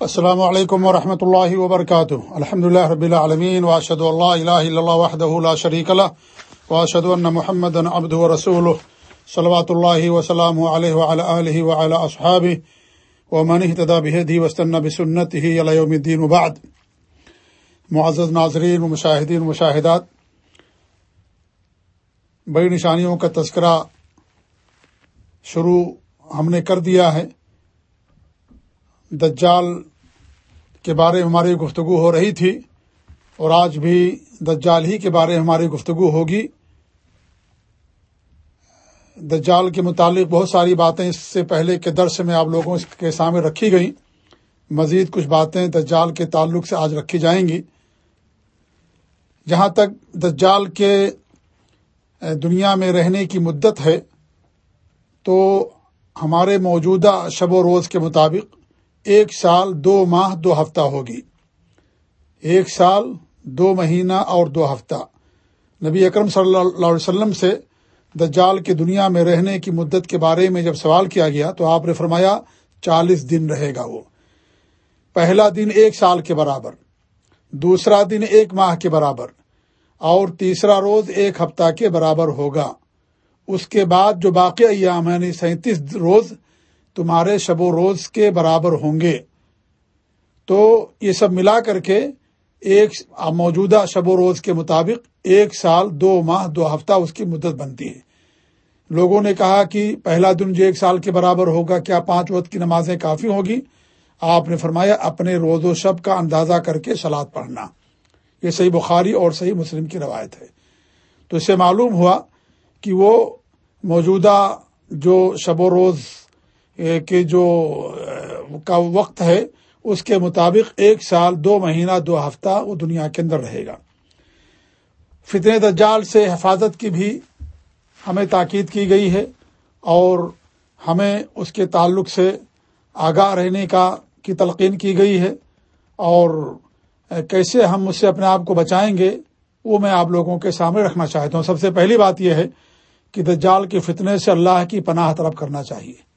السلام علیکم ورحمۃ اللہ وبرکاتہ۔ الحمد اللہ رب العالمین واشد اللہ الہ الا اللہ وحدہ لا شریک له واشهد ان محمدا عبده ورسوله صلوات الله وسلامه عليه وعلى اله وعلى اصحابه ومن اهتدى بهديه واستنى بسنته الى يوم الدين وبعد۔ معزز ناظرین و مشاہدین و مشاہدات، بڑی نشانیوں کا تذکرہ شروع ہم نے کر دیا ہے۔ دجال کے بارے میں ہماری گفتگو ہو رہی تھی اور آج بھی دجال ہی کے بارے میں ہماری گفتگو ہوگی۔ دجال کے متعلق بہت ساری باتیں اس سے پہلے کے درس میں آپ لوگوں کے سامنے رکھی گئیں۔ مزید کچھ باتیں دجال کے تعلق سے آج رکھی جائیں گی۔ جہاں تک دجال کے دنیا میں رہنے کی مدت ہے، تو ہمارے موجودہ شب و روز کے مطابق ایک سال، دو ماہ، دو ہفتہ ہوگی۔ ایک سال، دو مہینہ اور دو ہفتہ۔ نبی اکرم صلی اللہ علیہ وسلم سے دجال کی دنیا میں رہنے کی مدت کے بارے میں جب سوال کیا گیا تو آپ نے فرمایا، چالیس دن رہے گا وہ۔ پہلا دن ایک سال کے برابر، دوسرا دن ایک ماہ کے برابر، اور تیسرا روز ایک ہفتہ کے برابر ہوگا۔ اس کے بعد جو باقی ایام یعنی سینتیس روز تمہارے شب و روز کے برابر ہوں گے۔ تو یہ سب ملا کر کے ایک موجودہ شب و روز کے مطابق ایک سال، دو ماہ، دو ہفتہ اس کی مدت بنتی ہے۔ لوگوں نے کہا کہ پہلا دن جو ایک سال کے برابر ہوگا، کیا پانچ وقت کی نمازیں کافی ہوگی؟ آپ نے فرمایا، اپنے روز و شب کا اندازہ کر کے سلاد پڑھنا۔ یہ صحیح بخاری اور صحیح مسلم کی روایت ہے۔ تو اس سے معلوم ہوا کہ وہ موجودہ جو شب و روز کے جو کا وقت ہے، اس کے مطابق ایک سال، دو مہینہ، دو ہفتہ وہ دنیا کے اندر رہے گا۔ فتن دجال سے حفاظت کی بھی ہمیں تاکید کی گئی ہے اور ہمیں اس کے تعلق سے آگاہ رہنے کا، کی تلقین کی گئی ہے اور کیسے ہم اس سے اپنے آپ کو بچائیں گے، وہ میں آپ لوگوں کے سامنے رکھنا چاہتا ہوں۔ سب سے پہلی بات یہ ہے کہ دجال کے فتنے سے اللہ کی پناہ طلب کرنا چاہیے۔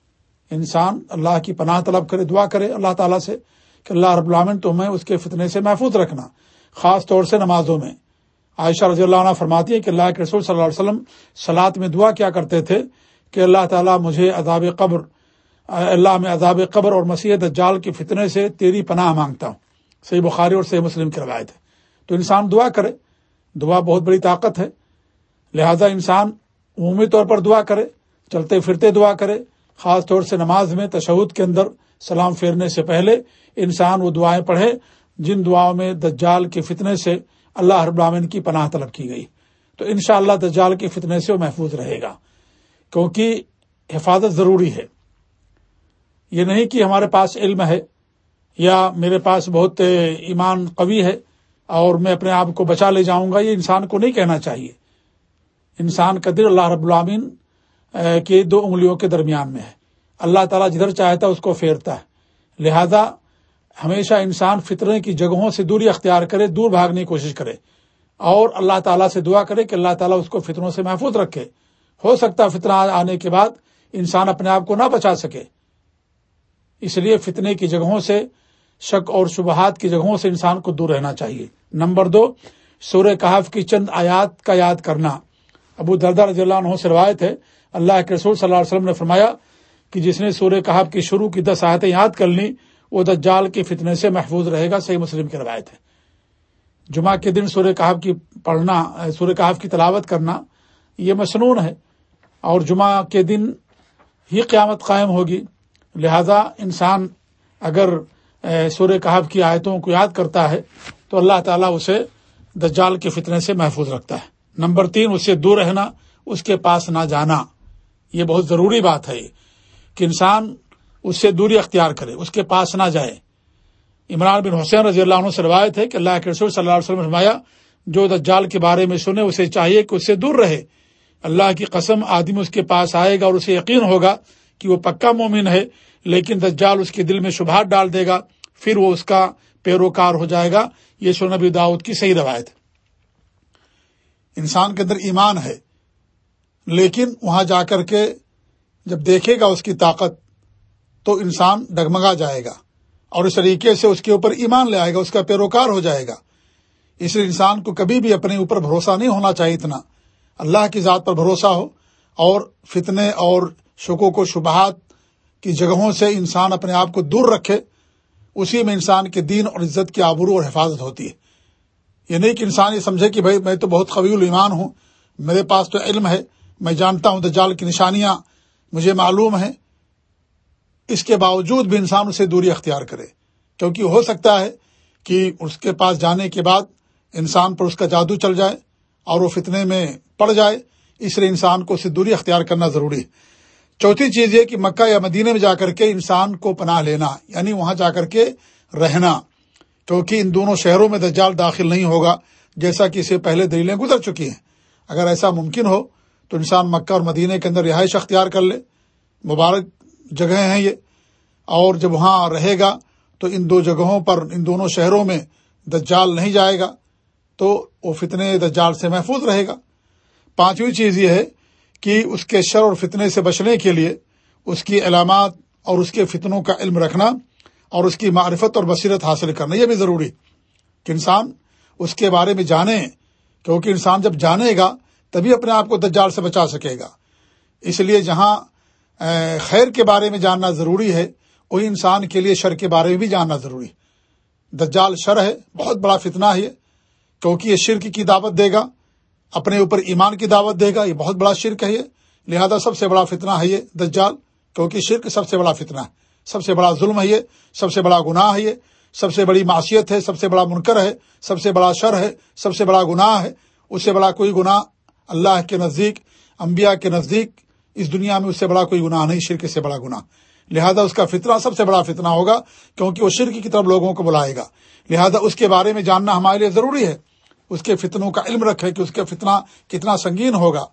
انسان اللہ کی پناہ طلب کرے، دعا کرے، اللہ تعالیٰ سے کہ اللہ رب العالمین تمہیں اس کے فتنے سے محفوظ رکھنا، خاص طور سے نمازوں میں۔ عائشہ رضی اللہ عنہ فرماتی ہے کہ اللہ کے رسول صلی اللہ علیہ وسلم سلاد میں دعا کیا کرتے تھے کہ اللہ تعالیٰ مجھے عذاب قبر، اللہ میں عذاب قبر اور مسیح دجال کے فتنے سے تیری پناہ مانگتا ہوں۔ صحیح بخاری اور صحیح مسلم کی روایت ہے۔ تو انسان دعا کرے، دعا بہت بڑی طاقت ہے۔ لہذا انسان عمومی طور پر دعا کرے، چلتے پھرتے دعا کرے خاص طور سے نماز میں تشہد کے اندر سلام پھیرنے سے پہلے انسان وہ دعائیں پڑھے، جن دعاؤں میں دجال کے فتنے سے اللہ رب العالمین کی پناہ طلب کی گئی۔ تو انشاءاللہ اللہ دجال کے فتنے سے وہ محفوظ رہے گا۔ کیونکہ حفاظت ضروری ہے۔ یہ نہیں کہ ہمارے پاس علم ہے یا میرے پاس بہت ایمان قوی ہے اور میں اپنے آپ کو بچا لے جاؤں گا، یہ انسان کو نہیں کہنا چاہیے۔ انسان کا دل اللہ رب العامین کے دو انگلیوں کے درمیان میں ہے۔ اللہ تعالیٰ جدھر چاہتا ہے، اس کو پھیرتا ہے۔ لہذا ہمیشہ انسان فطرے کی جگہوں سے دوری اختیار کرے، دور بھاگنے کی کوشش کرے۔ اور اللہ تعالیٰ سے دعا کرے کہ اللہ تعالیٰ اس کو فطروں سے محفوظ رکھے۔ ہو سکتا فطرہ آنے کے بعد انسان اپنے آپ کو نہ بچا سکے۔ اس لیے فتنے کی جگہوں سے، شک اور شبہات کی جگہوں سے انسان کو دور رہنا چاہیے۔ نمبر دو، سورہ کہاف کی چند آیات کا یاد کرنا۔ ابو دردہ رضی اللہ عنہ سے روایت ہے اللہ کے رسول صلی اللہ علیہ وسلم نے فرمایا کہ جس نے سورہ کہاب کی شروع کی دس آیتیں یاد کر لی وہ دجال کے فتنے سے محفوظ رہے گا، صحیح مسلم کی روایت ہے۔ جمعہ کے دن سورہ کہاب کی پڑھنا، سورہ کہاب کی تلاوت کرنا یہ مصنون ہے۔ اور جمعہ کے دن ہی قیامت قائم ہوگی۔ لہذا انسان اگر سورہ کہاب کی آیتوں کو یاد کرتا ہے، تو اللہ تعالیٰ اسے دجال کے فتنے سے محفوظ رکھتا ہے۔ نمبر تین، اسے دور رہنا، اس کے پاس نہ جانا۔ یہ بہت ضروری بات ہے کہ انسان اس سے دوری اختیار کرے، اس کے پاس نہ جائے۔ عمران بن حسین رضی اللہ عنہ سے روایت ہے کہ اللہ کے رسول صلی اللہ علیہ وسلم فرمایا، جو دجال کے بارے میں سنے، اسے چاہیے کہ اس سے دور رہے۔ اللہ کی قسم، آدمی اس کے پاس آئے گا اور اسے یقین ہوگا کہ وہ پکا مومن ہے، لیکن دجال اس کے دل میں شبہات ڈال دے گا، پھر وہ اس کا پیروکار ہو جائے گا۔ یہ سو نبی داؤد کی صحیح روایت انسان کے اندر ایمان ہے۔ لیکن وہاں جا کر کے جب دیکھے گا اس کی طاقت، تو انسان ڈگمگا جائے گا اور اس طریقے سے اس کے اوپر ایمان لے آئے گا، اس کا پیروکار ہو جائے گا۔ اس لیے انسان کو کبھی بھی اپنے اوپر بھروسہ نہیں ہونا چاہیے اتنا۔ اللہ کی ذات پر بھروسہ ہو اور فتنے اور شکوک و شبہات کی جگہوں سے انسان اپنے آپ کو دور رکھے، اسی میں انسان کے دین اور عزت کی آبرو اور حفاظت ہوتی ہے۔ یہ نہیں کہ انسان یہ سمجھے کہ بھائی میں تو بہت قوی ایمان ہوں، میرے پاس تو علم ہے میں جانتا ہوں دجال کی نشانیاں مجھے معلوم ہیں۔ اس کے باوجود بھی انسان اسے دوری اختیار کرے۔ کیونکہ ہو سکتا ہے کہ اس کے پاس جانے کے بعد انسان پر اس کا جادو چل جائے اور وہ فتنے میں پڑ جائے۔ اس لیے انسان کو اسے دوری اختیار کرنا ضروری ہے۔ چوتھی چیز یہ کہ مکہ یا مدینے میں جا کر کے انسان کو پناہ لینا یعنی وہاں جا کر کے رہنا۔ کیونکہ ان دونوں شہروں میں دجال داخل نہیں ہوگا، جیسا کہ اسے پہلے دلیلیں گزر چکی ہیں۔ اگر ایسا ممکن ہو تو انسان مکہ اور مدینے کے اندر رہائش اختیار کر لے۔ مبارک جگہیں ہیں یہ۔ اور جب وہاں رہے گا تو ان دو جگہوں پر، ان دونوں شہروں میں دجال نہیں جائے گا، تو وہ فتنے دجال سے محفوظ رہے گا۔ پانچویں چیز یہ ہے کہ اس کے شر اور فتنے سے بچنے کے لیے اس کی علامات اور اس کے فتنوں کا علم رکھنا اور اس کی معرفت اور بصیرت حاصل کرنا، یہ بھی ضروری کہ انسان اس کے بارے میں جانے، کیونکہ انسان جب جانے گا تبھی اپنے آپ کو دجال سے بچا سکے گا۔ اس لیے جہاں خیر کے بارے میں جاننا ضروری ہے، وہی انسان کے لیے شر کے بارے میں بھی جاننا ضروری ہے۔ دجال شر ہے، بہت بڑا فتنہ ہے، کیونکہ یہ شرک کی دعوت دے گا، اپنے اوپر ایمان کی دعوت دے گا، یہ بہت بڑا شرک ہے۔ یہ لہذا سب سے بڑا فتنہ ہے یہ دجال، کیونکہ شرک سب سے بڑا فتنہ ہے۔ سب سے بڑا ظلم ہے یہ، سب سے بڑا گناہ ہے یہ۔ سب سے بڑی معاشیت ہے، سب سے بڑا منکر ہے۔ سب سے بڑا شر ہے، سب سے بڑا گناہ ہے۔ اس سے بڑا کوئی گناہ اللہ کے نزدیک، انبیاء کے نزدیک، اس دنیا میں اس سے بڑا کوئی گناہ نہیں، شرک سے بڑا گناہ۔ لہذا اس کا فتنہ سب سے بڑا فتنہ ہوگا، کیونکہ وہ شرک کی طرف لوگوں کو بلائے گا۔ لہذا اس کے بارے میں جاننا ہمارے لیے ضروری ہے۔ اس کے فتنوں کا علم رکھے کہ اس کا فتنہ کتنا سنگین ہوگا،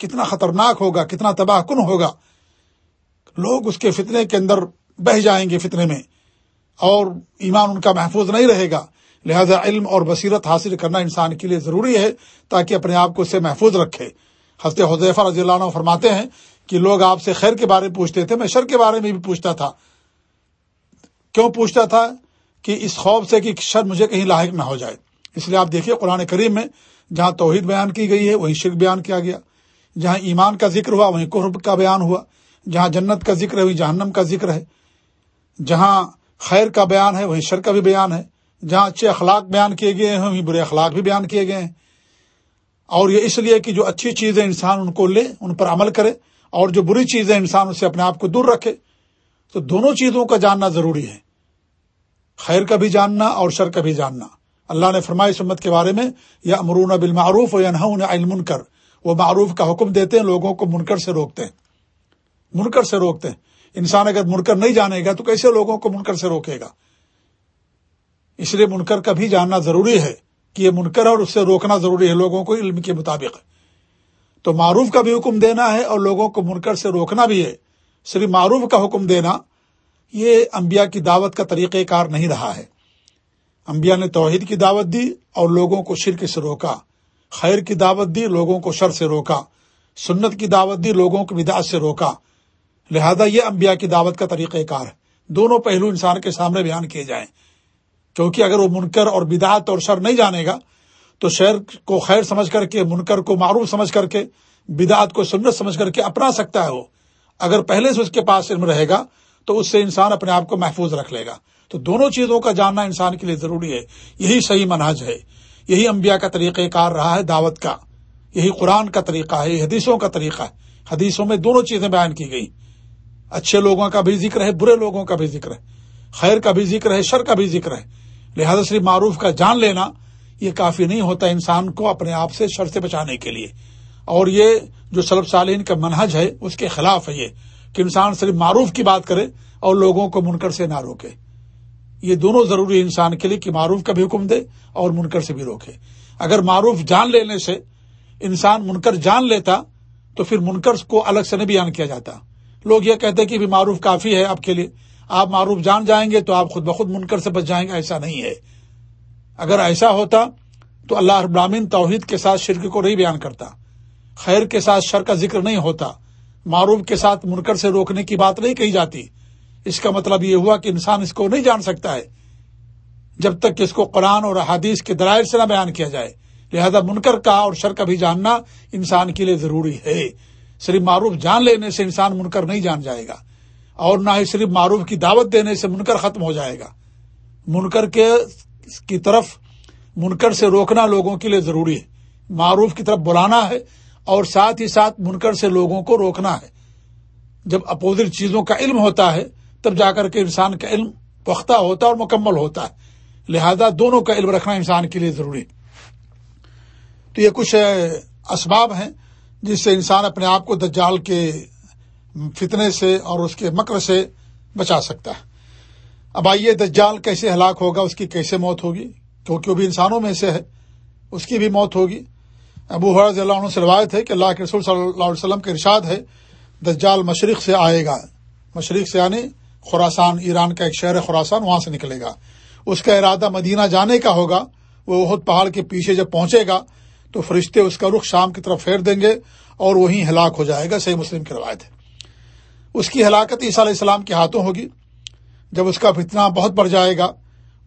کتنا خطرناک ہوگا، کتنا تباہ کن ہوگا۔ لوگ اس کے فتنے کے اندر بہ جائیں گے فتنے میں، اور ایمان ان کا محفوظ نہیں رہے گا۔ لہذا علم اور بصیرت حاصل کرنا انسان کے لیے ضروری ہے تاکہ اپنے آپ کو اسے محفوظ رکھے۔ حضرت حضیفہ رضی اللہ عنہ فرماتے ہیں کہ لوگ آپ سے خیر کے بارے میں پوچھتے تھے، میں شر کے بارے میں بھی پوچھتا تھا۔ کیوں پوچھتا تھا؟ کہ اس خوف سے کہ شر مجھے کہیں لاحق نہ ہو جائے۔ اس لیے آپ دیکھیے قرآن کریم میں جہاں توحید بیان کی گئی ہے، وہیں شرک بیان کیا گیا۔ جہاں ایمان کا ذکر ہوا، وہیں قرب کا بیان ہوا۔ جہاں جنت کا ذکر ہے، وہیں جہنم کا ذکر ہے۔ جہاں خیر کا بیان ہے، وہیں شر کا بھی بیان ہے۔ جہاں اچھے اخلاق بیان کیے گئے ہیں، وہیں برے اخلاق بھی بیان کیے گئے ہیں۔ اور یہ اس لیے کہ جو اچھی چیزیں انسان ان کو لے، ان پر عمل کرے، اور جو بری چیزیں انسان اسے اپنے آپ کو دور رکھے، تو دونوں چیزوں کا جاننا ضروری ہے۔ خیر کا بھی جاننا اور شر کا بھی جاننا۔ اللہ نے فرمائی سمت کے بارے میں یا امرون بالمعروف یا نہ علم کر وہ معروف کا حکم دیتے ہیں، لوگوں کو منکر سے روکتے ہیں۔ منکر سے روکتے ہیں۔ انسان اگر منکر نہیں جانے گا، تو کیسے لوگوں کو منکر سے روکے گا؟ اس لیے منکر کا بھی جاننا ضروری ہے کہ یہ منکر ہے اور اس سے روکنا ضروری ہے، لوگوں کو علم کے مطابق۔ تو معروف کا بھی حکم دینا ہے اور لوگوں کو منکر سے روکنا بھی ہے۔ صرف معروف کا حکم دینا یہ انبیاء کی دعوت کا طریقہ کار نہیں رہا ہے۔ انبیاء نے توحید کی دعوت دی اور لوگوں کو شرک سے روکا۔ خیر کی دعوت دی، لوگوں کو شر سے روکا۔ سنت کی دعوت دی، لوگوں کو بدعت سے روکا۔ لہذا یہ انبیاء کی دعوت کا طریقہ کار ہے۔ دونوں پہلو انسان کے سامنے بیان کیے جائیں۔ کیونکہ اگر وہ منکر اور بدعت اور شر نہیں جانے گا، تو شہر کو خیر سمجھ کر کے، منکر کو معروف سمجھ کر کے، بدعت کو سنت سمجھ کر کے اپنا سکتا ہے وہ۔ اگر پہلے سے اس کے پاس علم رہے گا، تو اس سے انسان اپنے آپ کو محفوظ رکھ لے گا۔ تو دونوں چیزوں کا جاننا انسان کے لیے ضروری ہے۔ یہی صحیح منہج ہے۔ یہی انبیاء کا طریقہ کار رہا ہے، دعوت کا۔ یہی قرآن کا طریقہ ہے یہ حدیثوں کا طریقہ ہے۔ حدیثوں میں دونوں چیزیں بیان کی گئی اچھے لوگوں کا بھی ذکر ہے، برے لوگوں کا بھی ذکر ہے۔ خیر کا بھی ذکر ہے، شر کا بھی ذکر ہے۔ لہذا صرف معروف کا جان لینا یہ کافی نہیں ہوتا انسان کو اپنے آپ سے شر سے بچانے کے لیے۔ اور یہ جو سلب سالین کا منہج ہے، اس کے خلاف ہے یہ کہ انسان صرف معروف کی بات کرے اور لوگوں کو منکر سے نہ روکے۔ یہ دونوں ضروری انسان کے لیے کہ معروف کا بھی حکم دے اور منکر سے بھی روکے۔ اگر معروف جان لینے سے انسان منکر جان لیتا تو پھر منکر کو الگ سے نہیں بیان کیا جاتا۔ لوگ یہ کہتے کہ بھی معروف کافی ہے آپ کے لیے۔ آپ معروف جان جائیں گے تو آپ خود بخود منکر سے بچ جائیں گے، ایسا نہیں ہے۔ اگر ایسا ہوتا تو اللہ ابرامین توحید کے ساتھ شرک کو نہیں بیان کرتا۔ خیر کے ساتھ شر کا ذکر نہیں ہوتا۔ معروف کے ساتھ منکر سے روکنے کی بات نہیں کہی جاتی۔ اس کا مطلب یہ ہوا کہ انسان اس کو نہیں جان سکتا ہے۔ جب تک کہ اس کو قرآن اور حدیث کے درائر سے نہ بیان کیا جائے۔ لہذا منکر کا اور شر کا بھی جاننا انسان کے لیے ضروری ہے۔ صرف معروف جان لینے سے انسان منکر نہیں جان جائے گا۔ اور نہ ہی صرف معروف کی دعوت دینے سے منکر ختم ہو جائے گا۔ منکر کے کی طرف منکر سے روکنا لوگوں کے لیے ضروری ہے۔ معروف کی طرف بلانا ہے اور ساتھ ہی ساتھ منکر سے لوگوں کو روکنا ہے۔ جب اپوزٹ چیزوں کا علم ہوتا ہے، تب جا کر کے انسان کا علم پختہ ہوتا ہے اور مکمل ہوتا ہے۔ لہذا دونوں کا علم رکھنا انسان کے لیے ضروری ہے۔ تو یہ کچھ اسباب ہیں جس سے انسان اپنے آپ کو دجال کے فتنے سے اور اس کے مکر سے بچا سکتا ہے۔ اب آئیے دجال کیسے ہلاک ہوگا، اس کی کیسے موت ہوگی؟ کیونکہ وہ بھی انسانوں میں سے ہے، اس کی بھی موت ہوگی۔ ابو حرض اللہ عنہ سے روایت ہے کہ اللہ کے رسول صلی اللہ علیہ وسلم کا ارشاد ہے، دجال مشرق سے آئے گا۔ مشرق سے یعنی خوراسان ایران کا ایک شہر خوراسان وہاں سے نکلے گا۔ اس کا ارادہ مدینہ جانے کا ہوگا، وہ بہت پہاڑ کے پیچھے جب پہنچے گا، تو فرشتے اس کا رخ شام کی طرف پھیر دیں گے اور وہیں ہلاک ہو جائے گا، صحیح مسلم کی روایت ہے۔ اس کی ہلاکت عیسیٰ علیہ السلام کے ہاتھوں ہوگی۔ جب اس کا فتنہ بہت بڑھ جائے گا،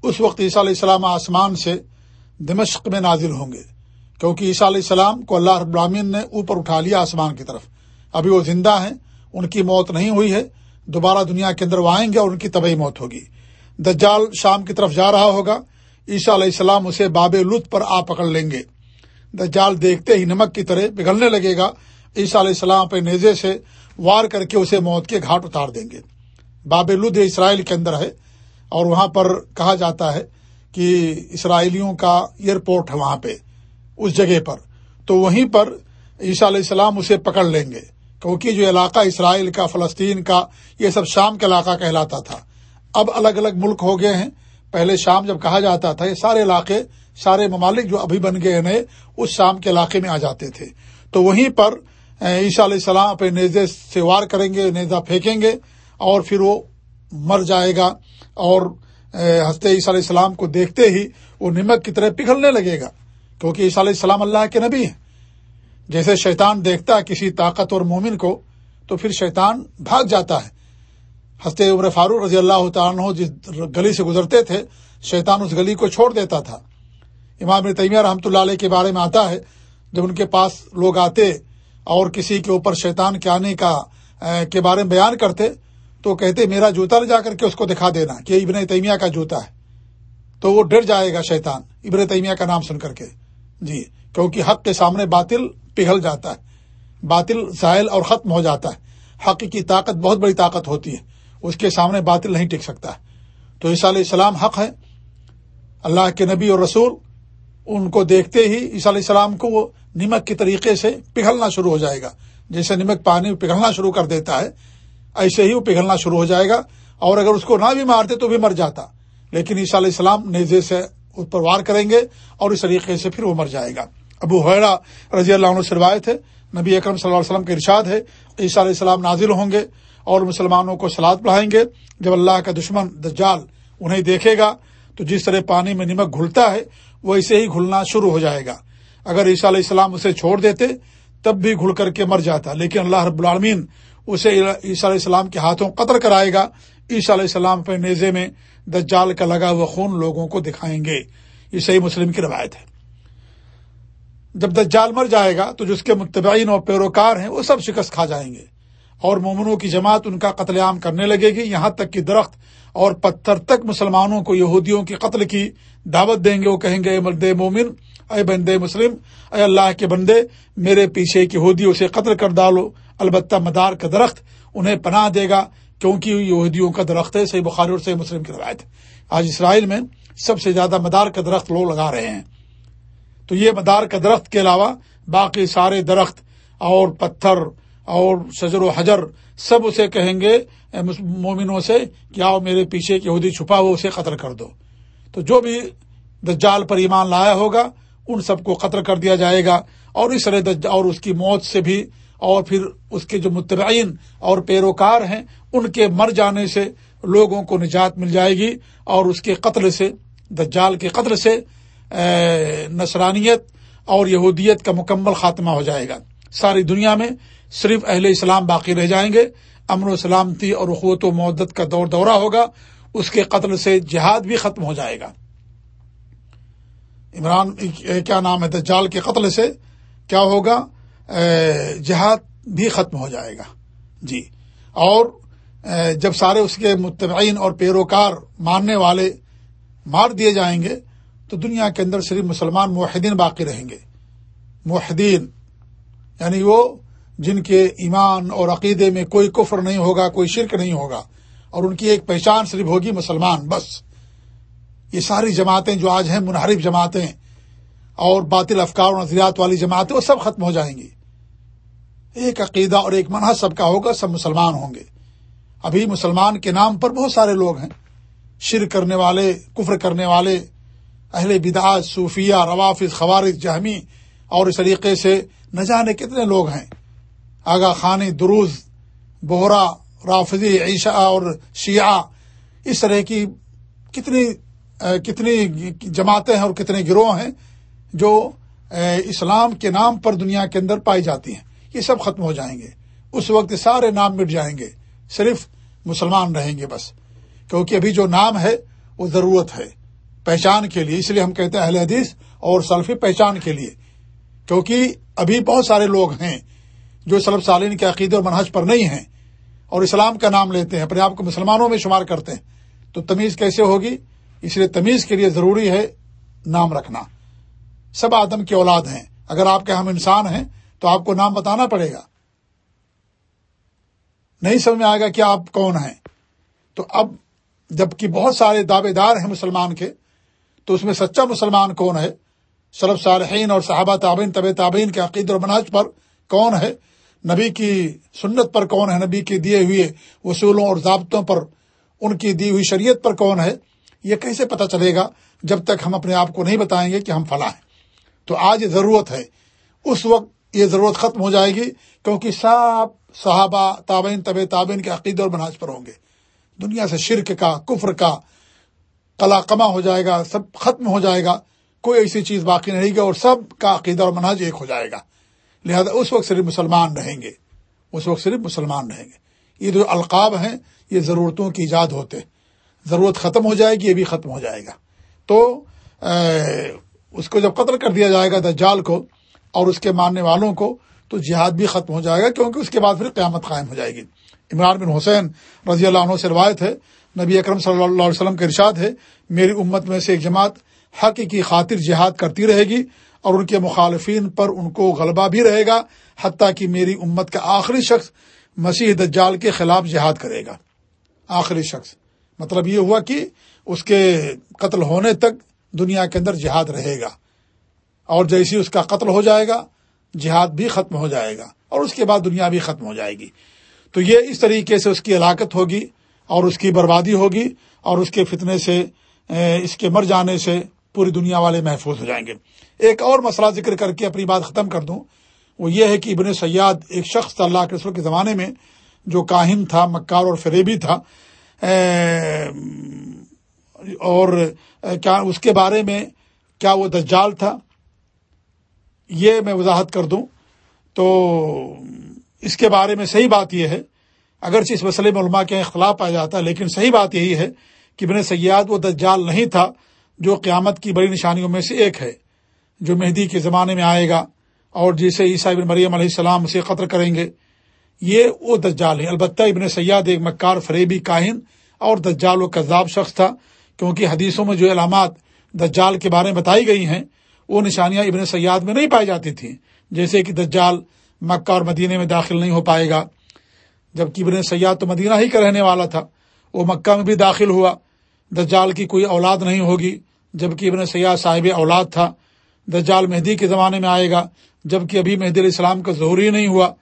اس وقت عیسیٰ علیہ السلام آسمان سے دمشق میں نازل ہوں گے۔ کیونکہ عیسیٰ علیہ السلام کو اللہ رب العالمین نے اوپر اٹھا لیا آسمان کی طرف۔ ابھی وہ زندہ ہیں، ان کی موت نہیں ہوئی ہے، دوبارہ دنیا کے اندر وہ آئیں گے اور ان کی طبی موت ہوگی۔ دجال شام کی طرف جا رہا ہوگا، عیسیٰ علیہ السلام اسے باب لط پر آ پکڑ لیں گے۔ دجال دیکھتے ہی نمک کی طرح پگھلنے لگے گا۔ عیسیٰ علیہ السلام اپنے نیزے سے وار کر کے اسے موت کے گھاٹ اتار دیں گے۔ باب لد اسرائیل کے اندر ہے اور وہاں پر کہا جاتا ہے کہ اسرائیلیوں کا ایئرپورٹ ہے وہاں پہ، اس جگہ پر۔ تو وہیں پر عیسیٰ علیہ السلام اسے پکڑ لیں گے۔ کیونکہ جو علاقہ اسرائیل کا، فلسطین کا، یہ سب شام کا علاقہ کہلاتا تھا۔ اب الگ الگ ملک ہو گئے ہیں۔ پہلے شام جب کہا جاتا تھا، یہ سارے علاقے، سارے ممالک جو ابھی بن گئے نئے اس شام کے علاقے میں آ جاتے تھے۔ تو وہیں پر عیسیٰ علیہ السلام اپنے نیزے سے وار کریں گے نیزا پھینکیں گے اور پھر وہ مر جائے گا اور ہنستے عیسیٰ علیہ السلام کو دیکھتے ہی وہ نمک کی طرح پگھلنے لگے گا، کیونکہ عیسیٰ علیہ السلام اللہ کے نبی ہیں۔ جیسے شیطان دیکھتا ہے کسی طاقت اور مومن کو، تو پھر شیطان بھاگ جاتا ہے۔ ہنستے عمر فاروق رضی اللہ تعالیٰ جس گلی سے گزرتے تھے، شیطان اس گلی کو چھوڑ دیتا تھا۔ امام تیمیہ رحمۃ اللہ علیہ کے بارے میں آتا ہے، جب ان کے پاس لوگ آتے اور کسی کے اوپر شیطان کے آنے کا کے بارے میں بیان کرتے تو کہتے میرا جوتا لے جا کر کے اس کو دکھا دینا کہ ابن تیمیہ کا جوتا ہے۔ تو وہ ڈر جائے گا شیطان، ابن تیمیہ کا نام سن کر کے۔ جی کیونکہ حق کے سامنے باطل پگھل جاتا ہے، باطل زائل اور ختم ہو جاتا ہے۔ حق کی طاقت بہت بڑی طاقت ہوتی ہے، اس کے سامنے باطل نہیں ٹک سکتا۔ تو عیسیٰ علیہ السلام حق ہے، اللہ کے نبی اور رسول ان کو دیکھتے ہی عیسیٰ علیہ السلام کو وہ نمک کے طریقے سے پگھلنا شروع ہو جائے گا۔ جیسے نمک پانی پگھلنا شروع کر دیتا ہے، ایسے ہی وہ پگھلنا شروع ہو جائے گا۔ اور اگر اس کو نہ بھی مارتے تو بھی مر جاتا۔ لیکن عیسیٰ علیہ السلام نیزے سے پر وار کریں گے اور اس طریقے سے پھر وہ مر جائے گا۔ ابو حیرا رضی اللہ عنہ سے روایت ہے، نبی اکرم صلی اللہ علیہ وسلم کا ارشاد ہے، عیسیٰ علیہ السلام نازل ہوں گے اور مسلمانوں کو سلاد پڑھائیں گے۔ جب اللہ کا دشمن دجال انہیں دیکھے گا تو جس طرح پانی میں نمک گھلتا ہے، وہ اسے ہی گھلنا شروع ہو جائے گا۔ اگر عیسیٰ علیہ السلام اسے چھوڑ دیتے، تب بھی گھل کر کے مر جاتا۔ لیکن اللہ رب العالمین اسے عیسیٰ علیہ السلام کے ہاتھوں قطر کرائے گا۔ عیسیٰ علیہ السلام پہ نیزے میں دجال کا لگا ہوا خون لوگوں کو دکھائیں گے۔ یہ صحیح مسلم کی روایت ہے۔ جب دجال مر جائے گا، تو جس کے متبعین اور پیروکار ہیں، وہ سب شکست کھا جائیں گے۔ اور مومنوں کی جماعت ان کا قتل عام کرنے لگے گی۔ یہاں تک کہ درخت اور پتھر تک مسلمانوں کو یہودیوں کے قتل کی دعوت دیں گے۔ وہ کہیں گے مرد مومن اے بندے مسلم، اے اللہ کے بندے، میرے پیچھے ایک یہودی اسے قتل کر ڈالو، البتہ مدار کا درخت انہیں پناہ دے گا، کیونکہ یہودیوں کا درخت ہے، صحیح بخاری اور صحیح مسلم کی روایت آج اسرائیل میں سب سے زیادہ مدار کا درخت لوگ لگا رہے ہیں۔ تو یہ مدار کا درخت کے علاوہ باقی سارے درخت اور پتھر اور شجر و حجر سب اسے کہیں گے مومنوں سے، کہ آؤ میرے پیچھے یہودی چھپا ہو اسے قتل کر دو۔ تو جو بھی دجال پر ایمان لایا ہوگا ان سب کو قتل کر دیا جائے گا اور اس طرح اور اس کی موت سے بھی اور پھر اس کے جو متبعین اور پیروکار ہیں، ان کے مر جانے سے لوگوں کو نجات مل جائے گی اور اس کے قتل سے، دجال کے قتل سے نصرانیت اور یہودیت کا مکمل خاتمہ ہو جائے گا۔ ساری دنیا میں صرف اہل اسلام باقی رہ جائیں گے۔ امن و سلامتی اور اخوت و معدت کا دور دورہ ہوگا۔ اس کے قتل سے جہاد بھی ختم ہو جائے گا۔ عمران کیا نام ہے؟ دجال کے قتل سے کیا ہوگا؟ جہاد بھی ختم ہو جائے گا۔ جی۔ اور جب سارے اس کے متبعین اور پیروکار ماننے والے مار دیے جائیں گے، تو دنیا کے اندر صرف مسلمان معاہدین باقی رہیں گے۔ معاہدین یعنی وہ جن کے ایمان اور عقیدے میں کوئی کفر نہیں ہوگا، کوئی شرک نہیں ہوگا، اور ان کی ایک پہچان صرف ہوگی مسلمان، بس۔ یہ ساری جماعتیں جو آج ہیں، منحرف جماعتیں اور باطل افکار و نظریات والی جماعتیں، وہ سب ختم ہو جائیں گی۔ ایک عقیدہ اور ایک منحص سب کا ہوگا، سب مسلمان ہوں گے۔ ابھی مسلمان کے نام پر بہت سارے لوگ ہیں۔ شر کرنے والے، کفر کرنے والے، اہل بداج صوفیہ، روافظ، خوارج، جہمی اور اس طریقے سے نہ جانے کتنے لوگ ہیں۔ آگا خانی، دروز بہرا رافضی عیشا اور شیعہ، اس طرح کی کتنی کتنی جماعتیں ہیں اور کتنے گروہ ہیں جو اسلام کے نام پر دنیا کے اندر پائی جاتی ہیں۔ یہ سب ختم ہو جائیں گے۔ اس وقت سارے نام مٹ جائیں گے۔ صرف مسلمان رہیں گے بس۔ کیونکہ ابھی جو نام ہے، وہ ضرورت ہے۔ پہچان کے لیے، اس لیے ہم کہتے ہیں اہل حدیث اور سلفی پہچان کے لیے۔ کیونکہ ابھی بہت سارے لوگ ہیں جو سلف سالین کے عقیدے اور منحج پر نہیں ہیں اور اسلام کا نام لیتے ہیں، اپنے آپ کو مسلمانوں میں شمار کرتے ہیں۔ تو تمیز کیسے ہوگی؟ اس لیے تمیز کے لیے ضروری ہے نام رکھنا۔ سب آدم کی اولاد ہیں۔ اگر آپ کے ہم انسان ہیں تو آپ کو نام بتانا پڑے گا۔ نہیں سمجھ میں آئے گا کہ آپ کون ہیں۔ تو اب جبکہ بہت سارے دعوے دار ہیں مسلمان کے، تو اس میں سچا مسلمان کون ہے؟ سلب صالحین اور صحابہ تعبین طب تعبین کے عقید اور مناج پر کون ہے؟ نبی کی سنت پر کون ہے؟ نبی کے دیے ہوئے اصولوں اور ضابطوں پر، ان کی دی ہوئی شریعت پر کون ہے؟ یہ کیسے پتہ چلے گا جب تک ہم اپنے آپ کو نہیں بتائیں گے کہ ہم فلاں ہیں؟ تو آج ضرورت ہے۔ اس وقت یہ ضرورت ختم ہو جائے گی کیونکہ سب صحابہ، تابعین طب تابعین کے عقید اور مناج پر ہوں گے۔ دنیا سے شرک کا، کفر کا کلا کما ہو جائے گا، سب ختم ہو جائے گا۔ کوئی ایسی چیز باقی نہیں رہے گی اور سب کا عقیدہ اور مناج ایک ہو جائے گا۔ لہذا اس وقت صرف مسلمان رہیں گے۔ اس وقت صرف مسلمان رہیں گے۔ یہ جو القاب ہیں، یہ ضرورتوں کی ایجاد ہوتے ضرورت ختم ہو جائے گی، یہ بھی ختم ہو جائے گا۔ تو اس کو جب قتل کر دیا جائے گا دجال کو اور اس کے ماننے والوں کو، تو جہاد بھی ختم ہو جائے گا کیونکہ اس کے بعد پھر قیامت قائم ہو جائے گی۔ عمران بن حسین رضی اللہ عنہ سے روایت ہے، نبی اکرم صلی اللہ علیہ وسلم کے ارشاد ہے، میری امت میں سے ایک جماعت حق کی خاطر جہاد کرتی رہے گی اور ان کے مخالفین پر ان کو غلبہ بھی رہے گا، حتیٰ کہ میری امت کا آخری شخص مسیح دجال کے خلاف جہاد کرے گا۔ آخری شخص۔ مطلب یہ ہوا کہ اس کے قتل ہونے تک دنیا کے اندر جہاد رہے گا۔ اور جیسی اس کا قتل ہو جائے گا، جہاد بھی ختم ہو جائے گا اور اس کے بعد دنیا بھی ختم ہو جائے گی۔ تو یہ اس طریقے سے اس کی ہلاکت ہوگی اور اس کی بربادی ہوگی اور اس کے فتنے سے اس کے مر جانے سے پوری دنیا والے محفوظ ہو جائیں گے۔ ایک اور مسئلہ ذکر کر کے اپنی بات ختم کر دوں۔ وہ یہ ہے کہ ابن سیاد ایک شخص اللہ کے رسول کے زمانے میں جو کاہن تھا، مکار اور فریبی تھا اور کیا اس کے بارے میں کیا وہ دجال تھا؟ یہ میں وضاحت کر دوں۔ تو اس کے بارے میں صحیح بات یہ ہے، اگرچہ اس مسئلے میں علماء کے اختلاف پایا جاتا ہے، لیکن صحیح بات یہی ہے کہ ابن سیاد وہ دجال نہیں تھا جو قیامت کی بڑی نشانیوں میں سے ایک ہے، جو مہدی کے زمانے میں آئے گا اور جسے عیسیٰ ابن مریم علیہ السلام اسے قطر کریں گے۔ یہ وہ دجال ہے البتہ ابن سیاد ایک مکار فریبی کاہن اور دجال و کذاب شخص تھا، کیونکہ حدیثوں میں جو علامات دجال کے بارے میں بتائی گئی ہیں، وہ نشانیاں ابن سیاد میں نہیں پائی جاتی تھیں۔ جیسے کہ دجال مکہ اور مدینے میں داخل نہیں ہو پائے گا، جبکہ ابن سیاد تو مدینہ ہی کا رہنے والا تھا۔ وہ مکہ میں بھی داخل ہوا۔ دجال کی کوئی اولاد نہیں ہوگی، جبکہ ابن سیاد صاحب اولاد تھا۔ دجال مہدی کے زمانے میں آئے گا، جبکہ ابھی مہدی علیہ السلام کا ظہور ہی نہیں ہوا۔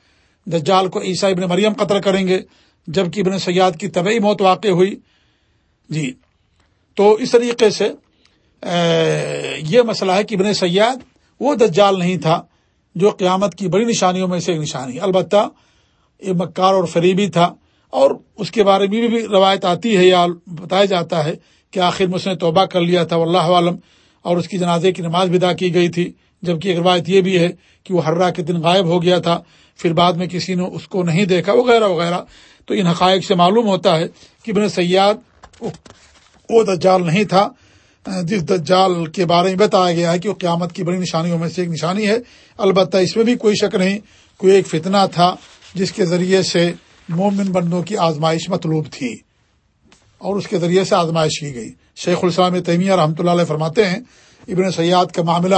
دجال کو عیسیٰ ابن مریم قتل کریں گے، جبکہ ابن سیاد کی طبعی موت واقع ہوئی۔ جی تو اس طریقے سے یہ مسئلہ ہے کہ ابن سیاد وہ دجال نہیں تھا جو قیامت کی بڑی نشانیوں میں سے ایک نشانی البتہ یہ مکار اور فریبی تھا، اور اس کے بارے میں بھی روایت آتی ہے یا بتایا جاتا ہے کہ آخر میں اس نے توبہ کر لیا تھا اللہ عالم اور اس کی جنازے کی نماز بھی ادا کی گئی تھی۔ جبکہ ایک روایت یہ بھی ہے کہ وہ ہررا کے دن غائب ہو گیا تھا، پھر بعد میں کسی نے اس کو نہیں دیکھا، وغیرہ وغیرہ۔ تو ان حقائق سے معلوم ہوتا ہے کہ ابن سیاد وہ دجال نہیں تھا۔ جس دجال کے بارے میں بتایا گیا ہے کہ وہ قیامت کی بڑی نشانیوں میں سے ایک نشانی ہے، البتہ اس میں بھی کوئی شک نہیں، کوئی ایک فتنہ تھا جس کے ذریعے سے مومن بندوں کی آزمائش مطلوب تھی۔ اور اس کے ذریعے سے آزمائش کی گئی۔ شیخ السلام تیمیہ رحمۃ اللہ علیہ فرماتے ہیں، ابن سیاد کا معاملہ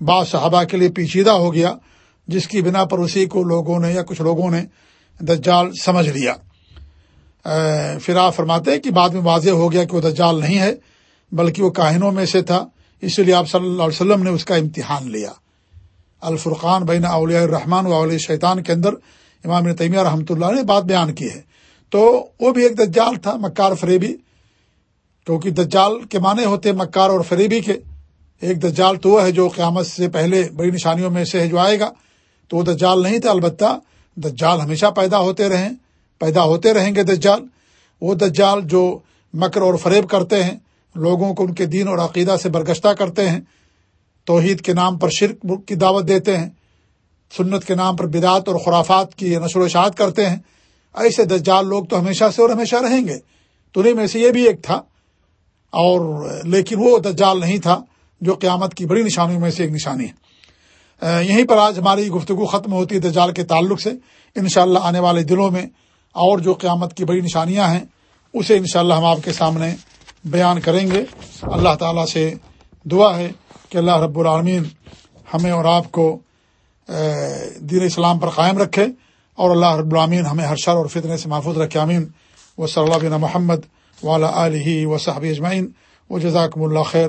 بعض صحابہ کے لیے پیچیدہ ہو گیا، جس کی بنا پر اسی کو لوگوں نے یا کچھ لوگوں نے دجال سمجھ لیا۔ پھر آپ فرماتے ہیں کہ بعد میں واضح ہو گیا کہ وہ دجال نہیں ہے، بلکہ وہ کاہنوں میں سے تھا اسی لیے آپ صلی اللہ علیہ وسلم نے اس کا امتحان لیا۔ الفرقان بین اولیاء الرحمان و اولیاء شیطان کے اندر امام تیمیہ رحمۃ اللہ نے بات بیان کی ہے۔ تو وہ بھی ایک دجال تھا، مکار فریبی، کیونکہ دجال کے معنی ہوتے مکار اور فریبی کے۔ ایک دجال تو وہ ہے جو قیامت سے پہلے بڑی نشانیوں میں سے جو آئے گا۔ تو وہ دجال نہیں تھا، البتہ دجال ہمیشہ پیدا ہوتے رہیں، پیدا ہوتے رہیں گے دجال۔ وہ دجال جو مکر اور فریب کرتے ہیں، لوگوں کو ان کے دین اور عقیدہ سے برگشتہ کرتے ہیں۔ توحید کے نام پر شرک کی دعوت دیتے ہیں۔ سنت کے نام پر بدعت اور خرافات کی نشر و اشاعت کرتے ہیں۔ ایسے دجال لوگ تو ہمیشہ سے اور ہمیشہ رہیں گے۔ تو انہیں میں سے یہ بھی ایک تھا۔ اور لیکن وہ دجال نہیں تھا۔ جو قیامت کی بڑی نشانیوں میں سے ایک نشانی ہے۔ یہیں پر آج ہماری گفتگو ختم ہوتی ہے دجال کے تعلق سے۔ انشاءاللہ آنے والے دنوں میں اور جو قیامت کی بڑی نشانیاں ہیں، اسے انشاءاللہ ہم آپ کے سامنے بیان کریں گے۔ اللہ تعالیٰ سے دعا ہے کہ اللہ رب العالمین ہمیں اور آپ کو دین اسلام پر قائم رکھے اور اللہ رب العامین ہمیں ہر شر اور فتنے سے محفوظ رکھے امین و صلی اللہ بن محمد والا علیہ و صحب اجمعین۔ و جزاکم اللہ خیر۔